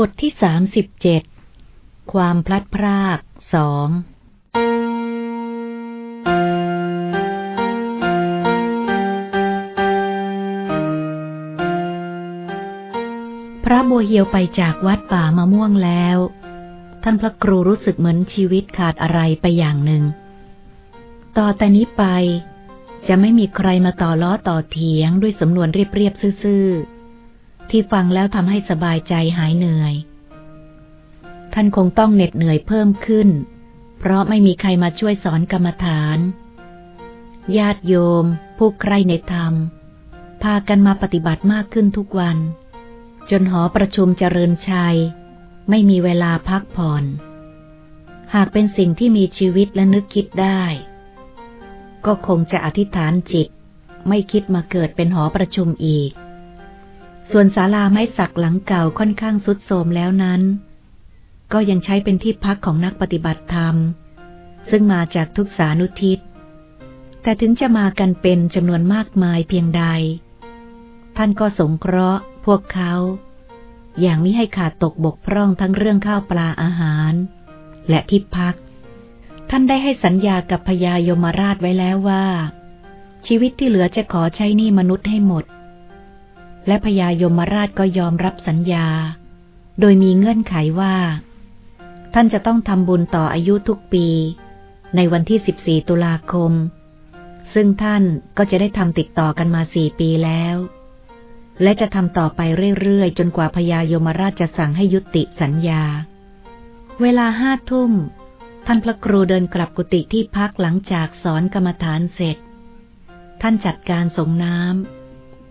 บทที่สามสิบเจ็ด ความพลัดพรากสอง พระบัวเหียวไปจากวัดป่ามะม่วงแล้ว ท่านพระครูรู้สึกเหมือนชีวิตขาดอะไรไปอย่างหนึ่ง ต่อแต่นี้ไป จะไม่มีใครมาต่อล้อต่อเถียงด้วยสำนวนเรียบๆซื่อๆ ที่ฟังแล้วทำให้สบายใจหายเหนื่อย ท่านคงต้องเหน็ดเหนื่อยเพิ่มขึ้น เพราะไม่มีใครมาช่วยสอนกรรมฐาน ญาติโยม ผู้ใครในธรรม พากันมาปฏิบัติมากขึ้นทุกวัน จนหอประชุมเจริญชัย ไม่มีเวลาพักผ่อน หากเป็นสิ่งที่มีชีวิตและนึกคิดได้ ก็คงจะอธิษฐานจิต ไม่คิดมาเกิดเป็นหอประชุมอีก ส่วนศาลาไม้สักหลังเก่าค่อนข้างสุดโทรมแล้วนั้น ก็ยังใช้เป็นที่พักของนักปฏิบัติธรรม ซึ่งมาจากทุกสานุทิศ แต่ถึงจะมากันเป็นจำนวนมากมายเพียงใด ท่านก็สงเคราะห์ พวกเขา อย่างมิให้ขาดตกบกพร่องทั้งเรื่องข้าวปลาอาหาร และที่พัก ท่านได้ให้สัญญากับพญายมราชไว้แล้วว่า ชีวิตที่เหลือจะขอใช้นี้มนุษย์ให้หมด และพญายมราชก็ยอมรับสัญญา โดยมีเงื่อนไขว่า ท่านจะต้องทำบุญต่ออายุทุกปี ในวันที่ 14 ตุลาคม ซึ่งท่านก็จะได้ทำติดต่อกันมาสี่ปีแล้ว และจะทำต่อไปเรื่อยๆ จนกว่าพญายมราชจะสั่งให้ยุติสัญญา เวลาห้าทุ่ม ท่านพระครูเดินกลับกุฏิที่พักหลังจากสอนกรรมฐานเสร็จ ท่านจัดการสงน้ำ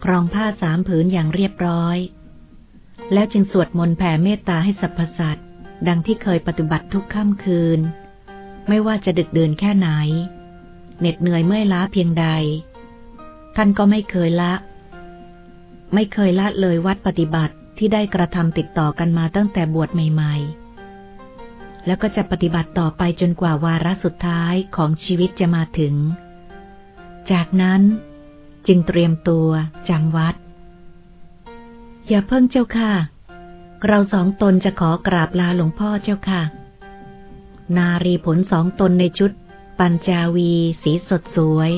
ครองผ้าสามผืนอย่างเรียบร้อย แล้วจึงสวดมนต์แผ่เมตตาให้สรรพสัตว์ดังที่เคยปฏิบัติทุกค่ำคืน ไม่ว่าจะดึกเดินแค่ไหน เหน็ดเหนื่อยเมื่อยล้าเพียงใด ท่านก็ไม่เคยละ ไม่เคยละเลยวัดปฏิบัติที่ได้กระทำติดต่อกันมาตั้งแต่บวชใหม่ ๆ แล้วก็จะปฏิบัติต่อไปจนกว่าวาระสุดท้ายของชีวิตจะมาถึง จากนั้น จึงเตรียมตัวจำวัด อย่าเพิ่งเจ้าค่ะ เราสองตนจะขอกราบลาหลวงพ่อเจ้าค่ะ นารีผลสองตนในชุด ปัญจาวี สีสดสวย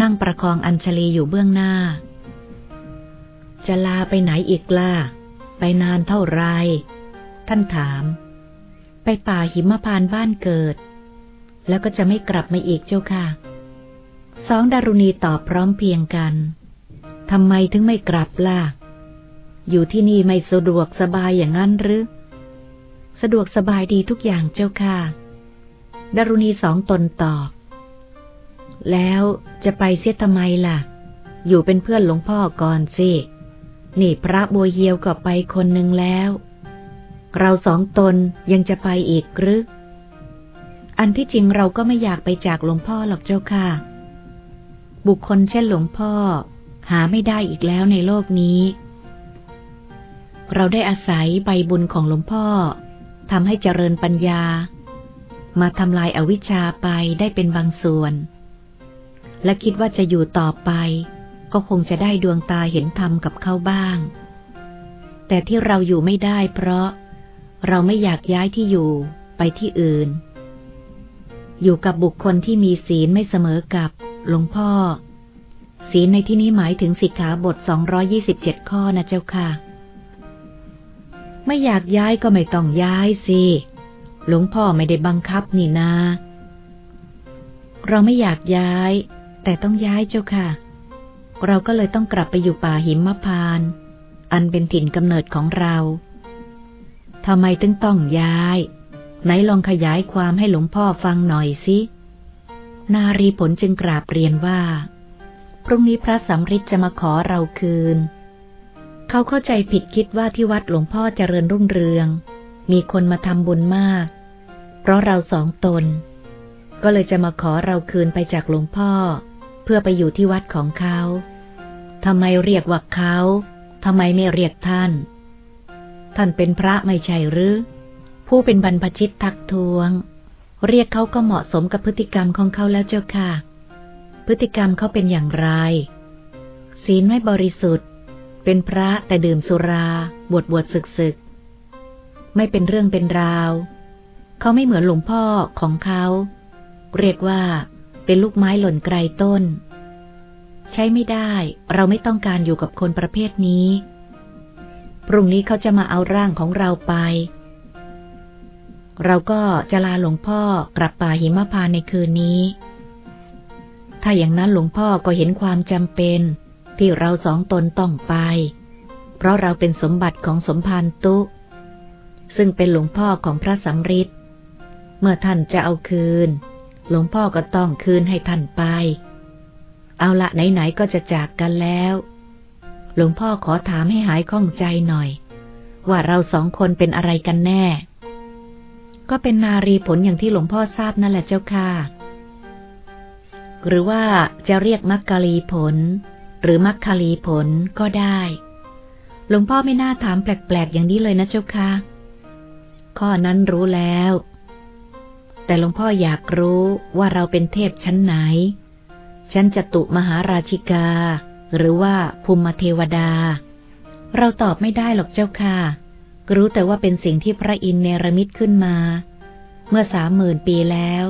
นั่งประคองอัญชลีอยู่เบื้องหน้า จะลาไปไหนอีกล่ะ ไปนานเท่าไร ท่านถาม ไปป่าหิมพานบ้านเกิด แล้วก็จะไม่กลับมาอีกเจ้าค่ะ สองดารุณีตอบพร้อมเพียงกันทำไมถึงไม่กลับล่ะ อยู่ที่นี่ไม่สะดวกสบายอย่างนั้นหรือ สะดวกสบายดีทุกอย่างเจ้าค่ะ ดารุณีสองตนตอบ แล้วจะไปเสียทำไมล่ะ อยู่เป็นเพื่อนหลวงพ่อก่อนสิ นี่พระบัวเยียวก็ไปคนหนึ่งแล้ว เราสองตนยังจะไปอีกหรือ อันที่จริงเราก็ไม่อยากไปจากหลวงพ่อหรอกเจ้าค่ะ บุคคลเช่นหลวงพ่อ หาไม่ได้อีกแล้วในโลกนี้ เราได้อาศัยใบบุญของหลวงพ่อทำให้เจริญปัญญา มาทำลายอาวิชชาไปได้เป็นบางส่วน และคิดว่าจะอยู่ต่อไป ก็คงจะได้ดวงตาเห็นธรรมกับเขาบ้าง แต่ที่เราอยู่ไม่ได้เพราะเราไม่อยากย้ายที่อยู่ไปที่อื่น อยู่กับบุคคลที่มีศีลไม่เสมอกับ หลวงพ่อ ศีลในที่นี้หมายถึงสิกขาบท 227 ข้อนะเจ้าค่ะ ไม่อยากย้ายก็ไม่ต้องย้ายสิ หลวงพ่อไม่ได้บังคับนี่นา เราไม่อยากย้าย แต่ต้องย้ายเจ้าค่ะ เราก็เลยต้องกลับไปอยู่ป่าหิมพานต์อันเป็นถิ่นกำเนิดของเราทำไมถึงต้องย้าย ไหนลองขยายความให้หลวงพ่อฟังหน่อยสิ นารีผลจึงกราบเรียนว่า พรุ่งนี้พระสำริดจะมาขอเราคืน เขาเข้าใจผิดคิดว่าที่วัดหลวงพ่อเจริญรุ่งเรือง มีคนมาทำบุญมาก เพราะเราสองตน ก็เลยจะมาขอเราคืนไปจากหลวงพ่อ เพื่อไปอยู่ที่วัดของเขาทำไมเรียกว่าเขาทำไมไม่เรียกท่าน ท่านเป็นพระไม่ใช่หรือ ผู้เป็นบรรพชิตทักท้วง เรียกเขาก็เหมาะสมกับพฤติกรรมของเขาแล้วเจ้าค่ะ พฤติกรรมเขาเป็นอย่างไร ศีลไม่บริสุทธิ์ เป็นพระแต่ดื่มสุรา บวชบวชศึกศึก ไม่เป็นเรื่องเป็นราว เขาไม่เหมือนหลวงพ่อของเขา เรียกว่าเป็นลูกไม้หล่นไกลต้น ใช้ไม่ได้ เราไม่ต้องการอยู่กับคนประเภทนี้ พรุ่งนี้เขาจะมาเอาร่างของเราไป เราก็จะลาหลวงพ่อกลับป่าหิมพานในคืนนี้ ถ้าอย่างนั้นหลวงพ่อก็เห็นความจำเป็น ที่เราสองตนต้องไป เพราะเราเป็นสมบัติของสมภารตุ ซึ่งเป็นหลวงพ่อของพระสำริดเมื่อท่านจะเอาคืน หลวงพ่อก็ต้องคืนให้ท่านไป เอาละไหนๆก็จะจากกันแล้ว หลวงพ่อขอถามให้หายข้องใจหน่อย ว่าเราสองคนเป็นอะไรกันแน่ ก็เป็นนารีผลอย่างที่หลวงพ่อทราบนั่นแหละเจ้าค่ะ หรือว่าจะเรียกมักกะลีผล หรือมักคลีผลก็ได้ หลวงพ่อไม่น่าถามแปลกๆอย่างนี้เลยนะเจ้าค่ะ ข้อนั้นรู้แล้ว แต่หลวงพ่ออยากรู้ว่าเราเป็นเทพชั้นไหน ชั้นจตุมหาราชิกา หรือว่าภูมิเทวดา เราตอบไม่ได้หรอกเจ้าค่ะ รู้แต่ว่าเป็นสิ่งที่พระอินทร์เนรมิตขึ้นมา เมื่อสามหมื่นปีแล้ว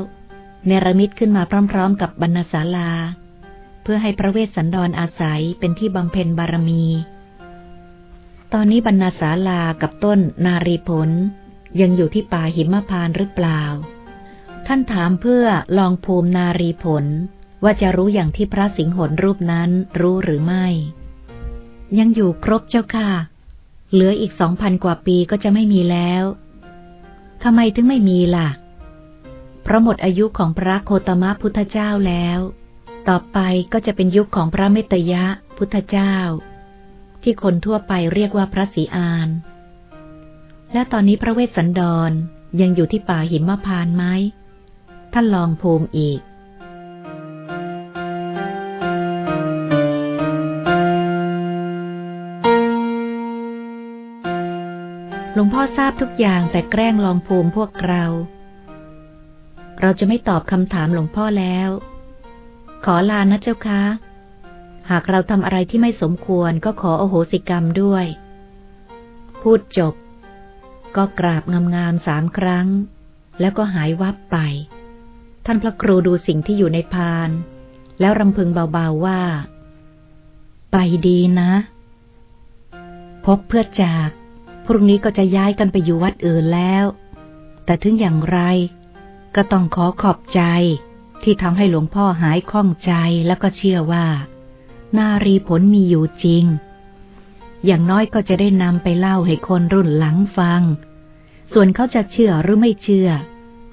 เนรมิตขึ้นมาพร้อม ๆ กับบรรณศาลา เพื่อให้พระเวสสันดรออาศัยเป็นที่บำเพ็ญบารมี ตอนนี้บรรณศาลากับต้นนารีผล ยังอยู่ที่ป่าหิมพานหรือเปล่า ท่านถามเพื่อลองภูมินารีผลว่าจะรู้อย่างที่พระสิงหนรูปนั้นรู้หรือไม่ ยังอยู่ครบเจ้าค่ะ เหลืออีกสองพันกว่าปีก็จะไม่มีแล้วทำไมถึงไม่มีล่ะ เพราะหมดอายุของพระโคตมะพุทธเจ้าแล้ว ต่อไปก็จะเป็นยุคของพระเมตยะพุทธเจ้า ที่คนทั่วไปเรียกว่าพระศรีอาน และตอนนี้พระเวสสันดรยังอยู่ที่ป่าหิมพานไหมท่านลองภูมิอีก ลวงพ่อทราบทุกอย่างแต่แกล้งลองภูมิพวกเรา เราจะไม่ตอบคำถามหลวงพ่อแล้ว ขอลานะเจ้าคะ หากเราทำอะไรที่ไม่สมควรก็ขอโอโหสิกรรมด้วย พูดจบ ก็กราบงามๆสามครั้ง แล้วก็หายวับไป ท่านพระครูดูสิ่งที่อยู่ในพาน แล้วรำพึงเบาๆว่า ไปดีนะ พบเพื่อจาก พรุ่งนี้ก็จะย้ายกันไปอยู่วัดอื่นแล้ว แต่ถึงอย่างไร ก็ต้องขอขอบใจ ที่ทำให้หลวงพ่อหายข้องใจแล้วก็เชื่อว่า นารีผลมีอยู่จริง อย่างน้อยก็จะได้นำไปเล่าให้คนรุ่นหลังฟัง ส่วนเขาจะเชื่อหรือไม่เชื่อ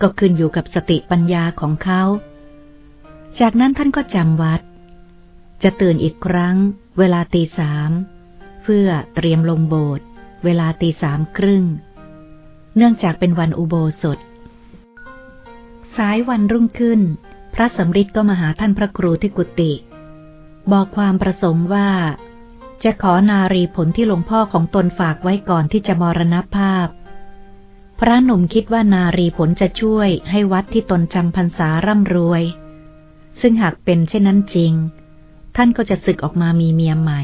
ก็ขึ้นอยู่กับสติปัญญาของเขา จากนั้นท่านก็จำวัด จะตื่นอีกครั้ง เวลาตีสามเพื่อเตรียมลงโบสถ์ เวลาตีสามครึ่ง เนื่องจากเป็นวันอุโบสถ สายวันรุ่งขึ้น พระสำริดก็มาหาท่านพระครูที่กุฏิบอกความประสงค์ว่า จะขอนารีผลที่หลวงพ่อของตนฝากไว้ก่อนที่จะมรณภาพ พระหนุ่มคิดว่านารีผลจะช่วยให้วัดที่ตนจำพรรษาร่ำรวย ซึ่งหากเป็นเช่นนั้นจริง ท่านก็จะศึกออกมามีเมียใหม่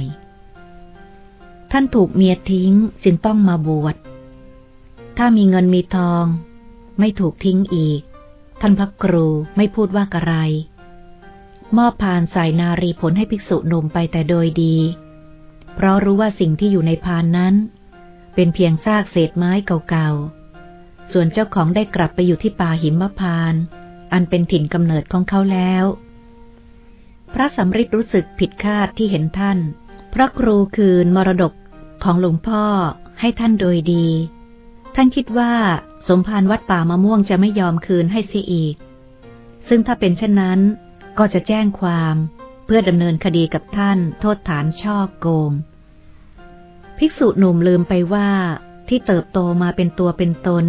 ท่านถูกเมียทิ้งจึงต้องมาบวช ถ้ามีเงินมีทอง ไม่ถูกทิ้งอีก ท่านพระครูไม่พูดว่ากระไร มอบพานใส่นารีผลให้ภิกษุหนุ่มไปแต่โดยดี เพราะรู้ว่าสิ่งที่อยู่ในพานนั้น เป็นเพียงซากเศษไม้เก่าๆ ส่วนเจ้าของได้กลับไปอยู่ที่ป่าหิมพาน อันเป็นถิ่นกำเนิดของเขาแล้ว พระสำริดรู้สึกผิดคาดที่เห็นท่าน ระครูคืนมรดกของหลวงพ่อให้ท่านโดยดี ท่านคิดว่าสมภารวัดป่ามะม่วงจะไม่ยอมคืนให้เสียอีก ซึ่งถ้าเป็นเช่นนั้น ก็จะแจ้งความเพื่อดำเนินคดีกับท่านโทษฐานช่อโกง ภิกษุหนุ่มลืมไปว่าที่เติบโตมาเป็นตัวเป็นตน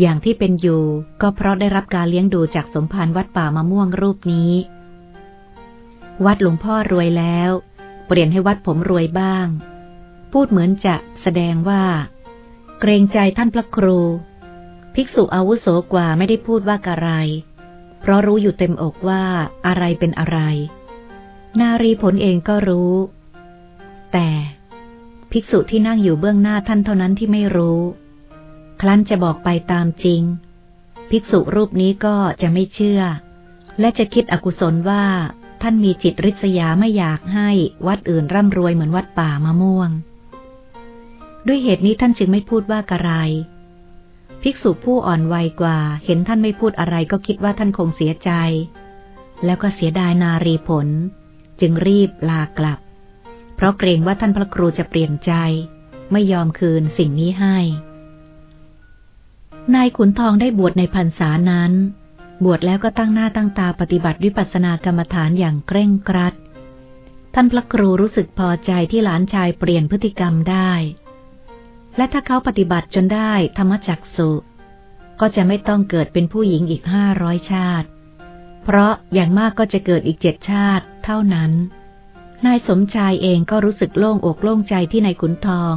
อย่างที่เป็นอยู่ก็เพราะได้รับการเลี้ยงดูจากสมภารวัดป่ามะม่วงรูปนี้ วัดหลวงพ่อรวยแล้ว เปลี่ยนให้วัดผมรวยบ้าง พูดเหมือนจะแสดงว่า เกรงใจท่านพระครู ภิกษุอาวุโสกว่าไม่ได้พูดว่ากะไร เพราะรู้อยู่เต็มอกว่าอะไรเป็นอะไร นารีผลเองก็รู้ แต่ภิกษุที่นั่งอยู่เบื้องหน้าท่านเท่านั้นที่ไม่รู้ครั้นจะบอกไปตามจริง ภิกษุรูปนี้ก็จะไม่เชื่อ และจะคิดอกุศลว่า ท่านมีจิตริษยาไม่อยากให้วัดอื่นร่ำรวยเหมือนวัดป่ามะม่วง ด้วยเหตุนี้ท่านจึงไม่พูดว่ากระไร ภิกษุผู้อ่อนวัยกว่า เห็นท่านไม่พูดอะไรก็คิดว่าท่านคงเสียใจ แล้วก็เสียดายนารีผล จึงรีบลากลับ เพราะเกรงว่าท่านพระครูจะเปลี่ยนใจ ไม่ยอมคืนสิ่งนี้ให้ นายขุนทองได้บวชในพรรษานั้น บวชแล้วก็ตั้งหน้าตั้งตาปฏิบัติวิปัสสนากรรมฐานอย่างเคร่งครัด ท่านพระครูรู้สึกพอใจที่หลานชายเปลี่ยนพฤติกรรมได้ และถ้าเขาปฏิบัติจนได้ธรรมจักสุ ก็จะไม่ต้องเกิดเป็นผู้หญิงอีกห้าร้อยชาติ เพราะอย่างมากก็จะเกิดอีกเจ็ดชาติ เท่านั้น นายสมชายเองก็รู้สึกโล่งอกโล่งใจที่นายขุนทอง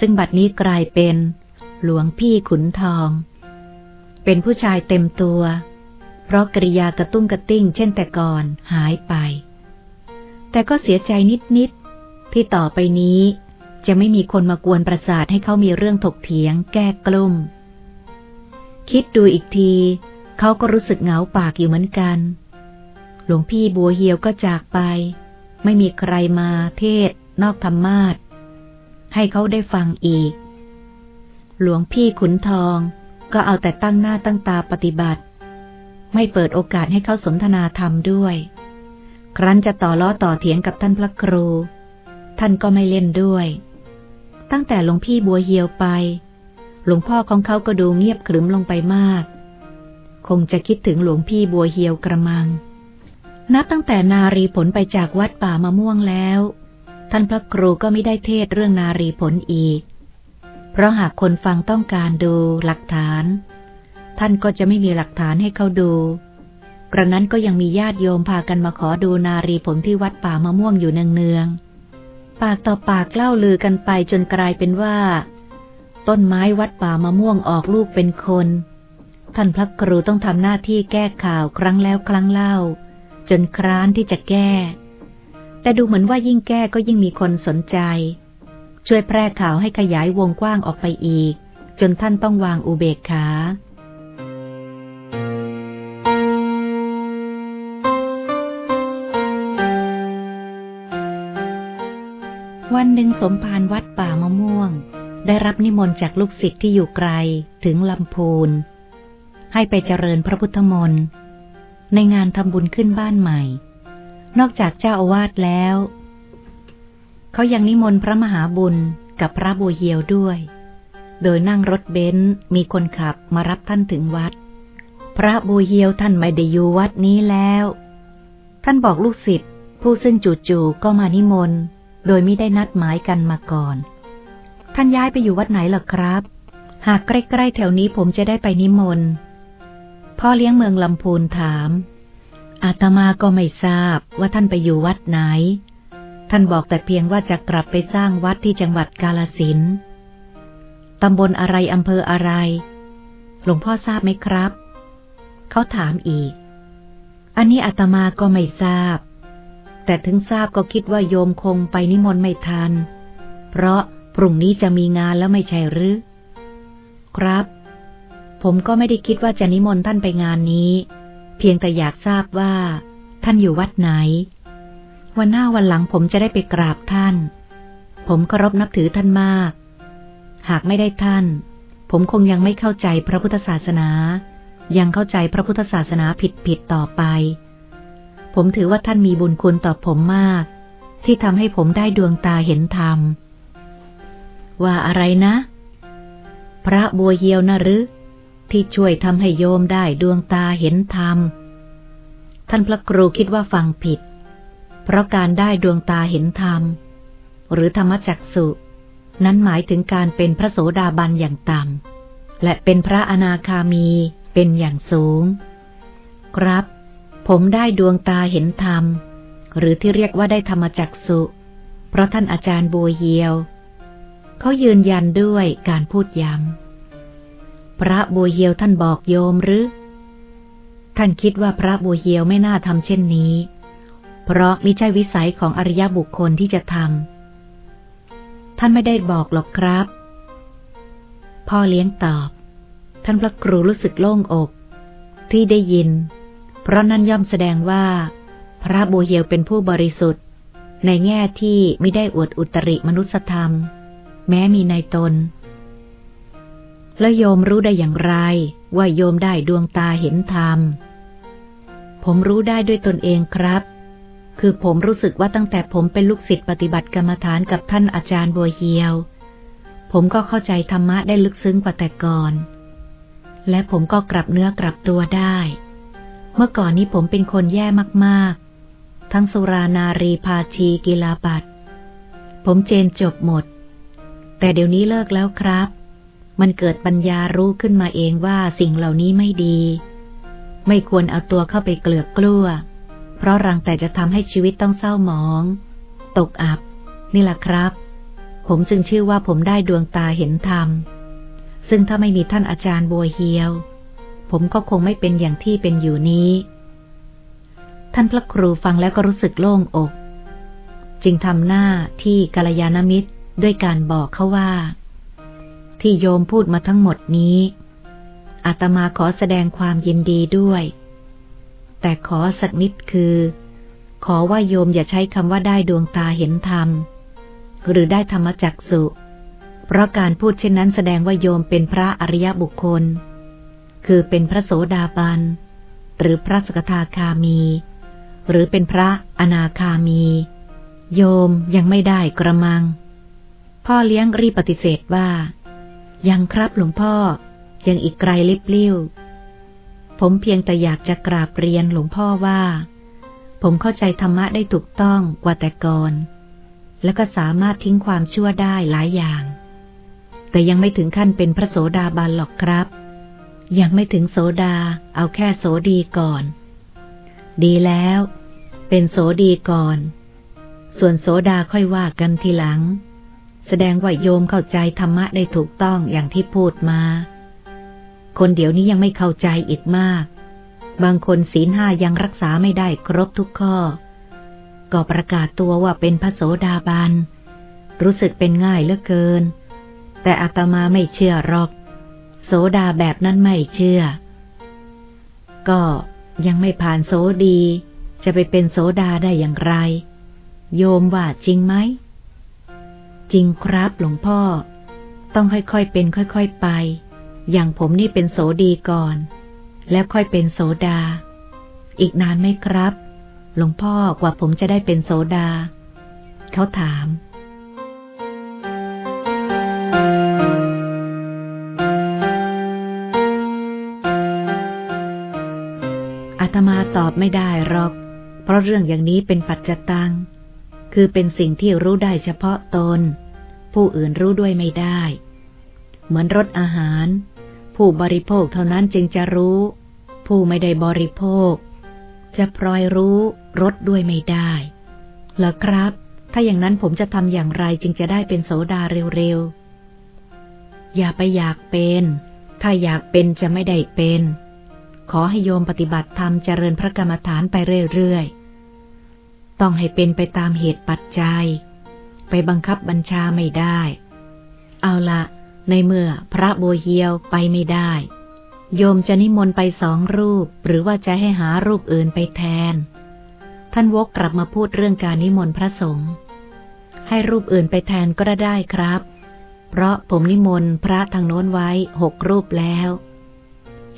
ซึ่งบัดนี้กลายเป็น หลวงพี่ขุนทอง เป็นผู้ชายเต็มตัว เพราะกริยากระตุ้งกระติ้งเช่นแต่ก่อนหายไป แต่ก็เสียใจนิดๆที่ต่อไปนี้จะไม่มีคนมากวนประสาทให้เขามีเรื่องถกเถียง แก้กลุ่ม คิดดูอีกที เขาก็รู้สึกเหงาปากอยู่เหมือนกัน หลวงพี่บัวเหียวก็จากไป ไม่มีใครมาเทศ นอกธรรมาทให้เขาได้ฟังอีก หลวงพี่ขุนทองก็เอาแต่ตั้งหน้าตั้งตาปฏิบัติ ไม่เปิดโอกาสให้เขาสนทนาธรรมด้วย ครั้นจะต่อล้อต่อเถียงกับท่านพระครู ท่านก็ไม่เล่นด้วย ตั้งแต่หลวงพี่บัวเหียวไป หลวงพ่อของเขาก็ดูเงียบขรึมลงไปมาก คงจะคิดถึงหลวงพี่บัวเหียวกระมัง นับตั้งแต่นารีผลไปจากวัดป่ามะม่วงแล้ว ท่านพระครูก็ไม่ได้เทศเรื่องนารีผลอีก เพราะหากคนฟังต้องการดูหลักฐาน ท่านก็จะไม่มีหลักฐานให้เขาดู กระนั้นก็ยังมีญาติโยมพากันมาขอดูนารีผลที่วัดป่ามะม่วงอยู่เนืองๆ ปากต่อปากเล่าลือกันไปจนกลายเป็นว่า ต้นไม้วัดป่ามะม่วงออกลูกเป็นคน ท่านพระครูต้องทำหน้าที่แก้ข่าวครั้งแล้วครั้งเล่า จนคร้านที่จะแก้ แต่ดูเหมือนว่ายิ่งแก้ก็ยิ่งมีคนสนใจ ช่วยแพร่ข่าวให้ขยายวงกว้างออกไปอีก จนท่านต้องวางอุเบกขา วันหนึ่งสมภารวัดป่ามะม่วง ได้รับนิมนต์จากลูกศิษย์ที่อยู่ไกลถึงลำพูน ให้ไปเจริญพระพุทธมนต์ในงานทำบุญขึ้นบ้านใหม่ นอกจากเจ้าอาวาสแล้ว เขายังนิมนต์พระมหาบุญกับพระบัวเหียวด้วย โดยนั่งรถเบนซ์มีคนขับมารับท่านถึงวัด พระบัวเหียวท่านไม่ได้อยู่วัดนี้แล้ว ท่านบอกลูกศิษย์ผู้ซึ่งจู่ๆก็มานิมนต์ โดยไม่ได้นัดหมายกันมาก่อน ท่านย้ายไปอยู่วัดไหนหรอครับ หากใกล้ๆแถวนี้ผมจะได้ไปนิมนต์ พ่อเลี้ยงเมืองลำพูนถาม อาตมาก็ไม่ทราบว่าท่านไปอยู่วัดไหน ท่านบอกแต่เพียงว่าจะกลับไปสร้างวัดที่จังหวัดกาลสินตำบลอะไรอำเภออะไร หลวงพ่อทราบไหมครับ เขาถามอีก อันนี้อาตมาก็ไม่ทราบ แต่ถึงทราบก็คิดว่าโยมคงไปนิมนต์ไม่ทัน เพราะพรุ่งนี้จะมีงานแล้วไม่ใช่หรือ ครับ ผมก็ไม่ได้คิดว่าจะนิมนต์ท่านไปงานนี้ เพียงแต่อยากทราบว่า ท่านอยู่วัดไหน วันหน้าวันหลังผมจะได้ไปกราบท่าน ผมเคารพนับถือท่านมาก หากไม่ได้ท่าน ผมคงยังไม่เข้าใจพระพุทธศาสนา ยังเข้าใจพระพุทธศาสนาผิดผิดต่อไป ผมถือว่าท่านมีบุญคุณต่อผมมาก ที่ทำให้ผมได้ดวงตาเห็นธรรม ว่าอะไรนะ พระบัวเยียวนะหรือที่ช่วยทำให้โยมได้ดวงตาเห็นธรรม ท่านพระครูคิดว่าฟังผิด เพราะการได้ดวงตาเห็นธรรม หรือธรรมจักสุนั้นหมายถึงการเป็นพระโสดาบันอย่างต่ำและเป็นพระอนาคามีเป็นอย่างสูง ครับ ผมได้ดวงตาเห็นธรรม หรือที่เรียกว่าได้ธรรมจักสุ เพราะท่านอาจารย์บัวเยียว เขายืนยันด้วยการพูดย้ำ พระบัวเยียวท่านบอกโยมหรือ ท่านคิดว่าพระบัวเยียวไม่น่าทำเช่นนี้ เพราะมิใช่วิสัยของอริยบุคคลที่จะทำ ท่านไม่ได้บอกหรอกครับ พ่อเลี้ยงตอบ ท่านพระครูรู้สึกโล่งอก ที่ได้ยิน เพราะนั่นย่อมแสดงว่า พระบัวเหียวเป็นผู้บริสุทธิ์ ในแง่ที่ไม่ได้อวดอุตริมนุสธรรม แม้มีในตน แล้วโยมรู้ได้อย่างไร ว่าโยมได้ดวงตาเห็นธรรม ผมรู้ได้ด้วยตนเองครับ คือผมรู้สึกว่าตั้งแต่ผมเป็นลูกศิษย์ปฏิบัติกรรมฐานกับท่านอาจารย์บัวเฮียว ผมก็เข้าใจธรรมะได้ลึกซึ้งกว่าแต่ก่อน และผมก็กลับเนื้อกลับตัวได้ เมื่อก่อนนี้ผมเป็นคนแย่มากๆ ทั้งสุรานารีพาชีกีฬาบัตผมเจนจบหมด แต่เดี๋ยวนี้เลิกแล้วครับ มันเกิดปัญญารู้ขึ้นมาเองว่าสิ่งเหล่านี้ไม่ดี ไม่ควรเอาตัวเข้าไปเกลือกกลั้ว เพราะรังแต่จะทำให้ชีวิตต้องเศร้าหมอง ตกอับ นี่แหละครับ ผมจึงชื่อว่าผมได้ดวงตาเห็นธรรม ซึ่งถ้าไม่มีท่านอาจารย์บัวเฮียว ผมก็คงไม่เป็นอย่างที่เป็นอยู่นี้ ท่านพระครูฟังแล้วก็รู้สึกโล่งอก จึงทำหน้าที่กัลยาณมิตรด้วยการบอกเขาว่า ที่โยมพูดมาทั้งหมดนี้ อาตมาขอแสดงความยินดีด้วย แต่ขอสักนิดคือ ขอว่าโยมอย่าใช้คำว่าได้ดวงตาเห็นธรรม หรือได้ธรรมจักสุ เพราะการพูดเช่นนั้นแสดงว่าโยมเป็นพระอริยบุคคล คือเป็นพระโสดาบัน หรือพระสกทาคามี หรือเป็นพระอนาคามี โยมยังไม่ได้กระมัง พ่อเลี้ยงรีปฏิเสธว่า ยังครับหลวงพ่อยังอีกไกลลิบลิ้ว ผมเพียงแต่อยากจะกราบเรียนหลวงพ่อว่า ผมเข้าใจธรรมะได้ถูกต้องกว่าแต่ก่อน และก็สามารถทิ้งความชั่วได้หลายอย่าง แต่ยังไม่ถึงขั้นเป็นพระโสดาบันหรอกครับ ยังไม่ถึงโสดา เอาแค่โสดีก่อน ดีแล้ว เป็นโสดีก่อน ส่วนโสดาค่อยว่ากันทีหลัง แสดงว่าโยมเข้าใจธรรมะได้ถูกต้องอย่างที่พูดมา คนเดี๋ยวนี้ยังไม่เข้าใจอีกมาก บางคนศีลห้ายังรักษาไม่ได้ครบทุกข้อ ก็ประกาศตัวว่าเป็นพระโสดาบัน รู้สึกเป็นง่ายเหลือเกิน แต่อาตมาไม่เชื่อหรอก โสดาแบบนั้นไม่เชื่อ ก็ยังไม่ผ่านโสดี จะไปเป็นโสดาได้อย่างไร โยมว่าจริงไหม จริงครับหลวงพ่อ ต้องค่อยๆเป็นค่อยๆไป อย่างผมนี่เป็นโสดีก่อน แล้วค่อยเป็นโสดา อีกนานไหมครับ หลวงพ่อกว่าผมจะได้เป็นโสดา เขาถาม ไม่ได้หรอก เพราะเรื่องอย่างนี้เป็นปัจจตัง คือเป็นสิ่งที่รู้ได้เฉพาะตน ผู้อื่นรู้ด้วยไม่ได้ เหมือนรสอาหาร ผู้บริโภคเท่านั้นจึงจะรู้ ผู้ไม่ได้บริโภค จะพลอยรู้รสด้วยไม่ได้เหรอครับ ถ้าอย่างนั้นผมจะทำอย่างไรจึงจะได้เป็นโสดาเร็วๆ อย่าไปอยากเป็น ถ้าอยากเป็นจะไม่ได้เป็น ขอให้โยมปฏิบัติธรรมเจริญพระกรรมฐานไปเรื่อยๆ ต้องให้เป็นไปตามเหตุปัจจัย ไปบังคับบัญชาไม่ได้ เอาละในเมื่อพระโบเฮียวไปไม่ได้ โยมจะนิมนต์ไปสองรูป หรือว่าจะให้หารูปอื่นไปแทน ท่านวกกลับมาพูดเรื่องการนิมนต์พระสงฆ์ให้รูปอื่นไปแทนก็ได้ครับ เพราะผมนิมนต์พระทางโน้นไว้หกรูปแล้ว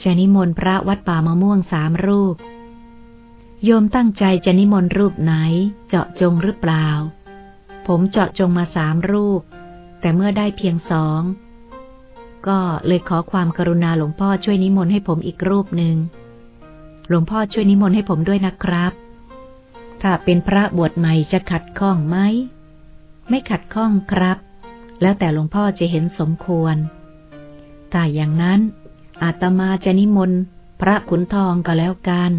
จะนิมนต์พระวัดป่ามะม่วงสามรูป โยมตั้งใจจะนิมนต์รูปไหน เจาะจงหรือเปล่า ผมเจาะจงมาสามรูป แต่เมื่อได้เพียงสอง ก็เลยขอความกรุณาหลวงพ่อช่วยนิมนต์ให้ผมอีกรูปหนึ่ง หลวงพ่อช่วยนิมนต์ให้ผมด้วยนะครับ ถ้าเป็นพระบวชใหม่จะขัดข้องไหม ไม่ขัดข้องครับ แล้วแต่หลวงพ่อจะเห็นสมควร ถ้าอย่างนั้น อาตมาจะนิมนต์พระขุนทองก็แล้วกัน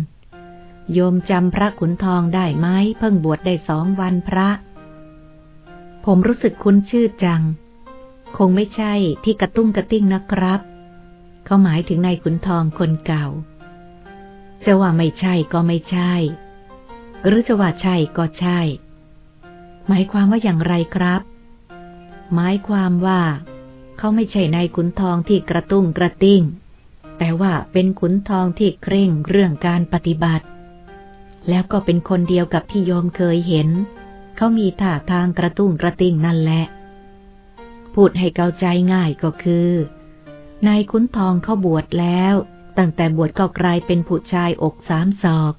โยมจำพระขุนทองได้ไหมเพิ่งบวชได้สองวันพระ ผมรู้สึกคุ้นชื่อจัง คงไม่ใช่ที่กระตุ้งกระติ้งนะครับ เขาหมายถึงนายขุนทองคนเก่า จะว่าไม่ใช่ก็ไม่ใช่ หรือจะว่าใช่ก็ใช่ หมายความว่าอย่างไรครับ หมายความว่า เขาไม่ใช่นายขุนทองที่กระตุ้งกระติ้ง แต่ว่าเป็นขุนทองที่เคร่งเรื่องการปฏิบัติ แล้วก็เป็นคนเดียวกับที่โยมเคยเห็น เขามีท่าทางกระตุ้งกระติ้งนั่นแหละ พูดให้เกาใจง่ายก็คือ นายขุนทองเขาบวชแล้ว ตั้งแต่บวชก็กลายเป็นผู้ชายอกสามศอก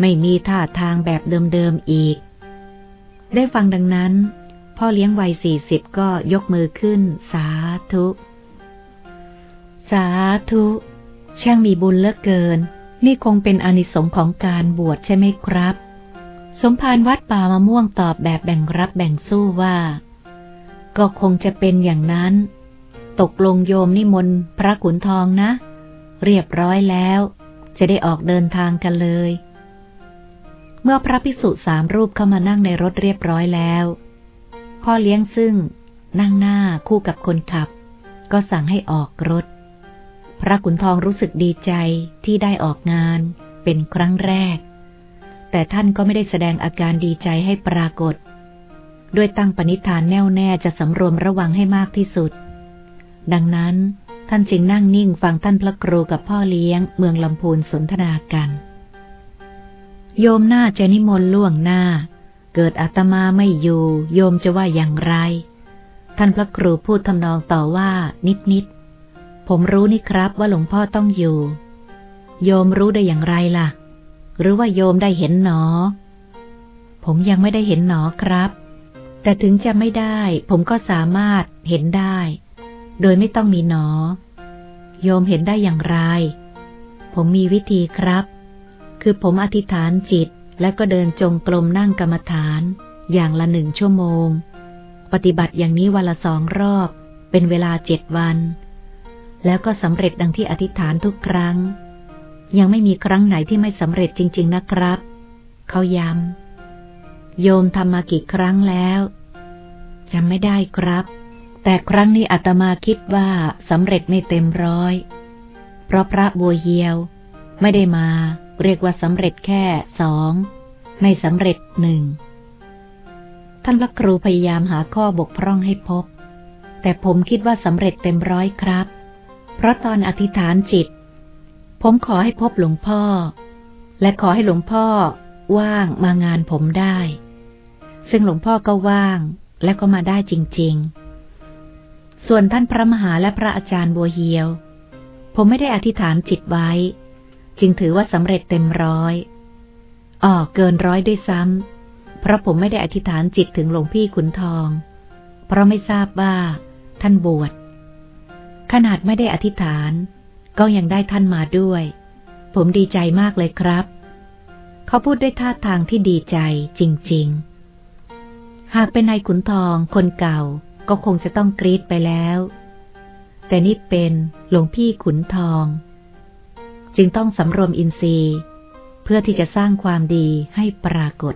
ไม่มีท่าทางแบบเดิมๆอีก ได้ฟังดังนั้น พ่อเลี้ยงวัยสี่สิบก็ยกมือขึ้น สาธุ สาธุ ช่างมีบุญเลือเกิน นี่คงเป็นอนิสงค์ของการบวชใช่ไหมครับ สมภารวัดป่ามะม่วงตอบแบบแบ่งรับแบ่งสู้ว่า ก็คงจะเป็นอย่างนั้น ตกลงโยมนิมนต์พระขุนทองนะ เรียบร้อยแล้ว จะได้ออกเดินทางกันเลย เมื่อพระภิกษุสามรูปเข้ามานั่งในรถเรียบร้อยแล้ว พ่อเลี้ยงซึ่งนั่งหน้าคู่กับคนขับ ก็สั่งให้ออกรถ พระขุนทองรู้สึกดีใจที่ได้ออกงานเป็นครั้งแรก แต่ท่านก็ไม่ได้แสดงอาการดีใจให้ปรากฏ ด้วยตั้งปณิธานแน่วแน่จะสำรวมระวังให้มากที่สุด ดังนั้นท่านจึงนั่งนิ่งฟังท่านพระครูกับพ่อเลี้ยงเมืองลำพูนสนทนากัน โยมหน้าจะนิมนต์ล่วงหน้า เกิดอาตมาไม่อยู่ โยมจะว่าอย่างไร ท่านพระครูพูดทำนองต่อว่านิดนิด ผมรู้นี่ครับว่าหลวงพ่อต้องอยู่ โยมรู้ได้อย่างไรล่ะ หรือว่าโยมได้เห็นหนอ ผมยังไม่ได้เห็นหนอครับ แต่ถึงจะไม่ได้ ผมก็สามารถเห็นได้ โดยไม่ต้องมีหนอ โยมเห็นได้อย่างไร ผมมีวิธีครับ คือผมอธิษฐานจิตและก็เดินจงกรมนั่งกรรมฐาน อย่างละหนึ่งชั่วโมง ปฏิบัติอย่างนี้วันละสองรอบ เป็นเวลาเจ็ดวัน แล้วก็สำเร็จดังที่อธิษฐานทุกครั้ง ยังไม่มีครั้งไหนที่ไม่สำเร็จจริง ๆ นะครับ เขาย้ำโยมทำมากี่ครั้งแล้วจำไม่ได้ครับ แต่ครั้งนี้อาตมาคิดว่าสำเร็จไม่เต็มร้อย เพราะพระบัวเฮียว ไม่ได้มา เรียกว่าสำเร็จแค่สองไม่สำเร็จหนึ่งท่านพระครูพยายามหาข้อบกพร่องให้พบ แต่ผมคิดว่าสำเร็จเต็มร้อยครับ เพราะตอนอธิษฐานจิต ผมขอให้พบหลวงพ่อ และขอให้หลวงพ่อว่างมางานผมได้ ซึ่งหลวงพ่อก็ว่างและก็มาได้จริง ๆ ส่วนท่านพระมหาและพระอาจารย์บัวเฮียว ผมไม่ได้อธิษฐานจิตไว้ จึงถือว่าสำเร็จเต็มร้อยอ๋อเกินร้อยด้วยซ้ำเพราะผมไม่ได้อธิษฐานจิตถึงหลวงพี่ขุนทอง เพราะไม่ทราบว่าท่านบวช ขนาดไม่ได้อธิษฐาน ก็ยังได้ท่านมาด้วย ผมดีใจมากเลยครับ เขาพูดด้วยท่าทางที่ดีใจจริง ๆ หากเป็นนายขุนทองคนเก่าก็คงจะต้องกรีดไปแล้ว แต่นี่เป็นหลวงพี่ขุนทอง จึงต้องสำรวมอินทรีย์ เพื่อที่จะสร้างความดีให้ปรากฏ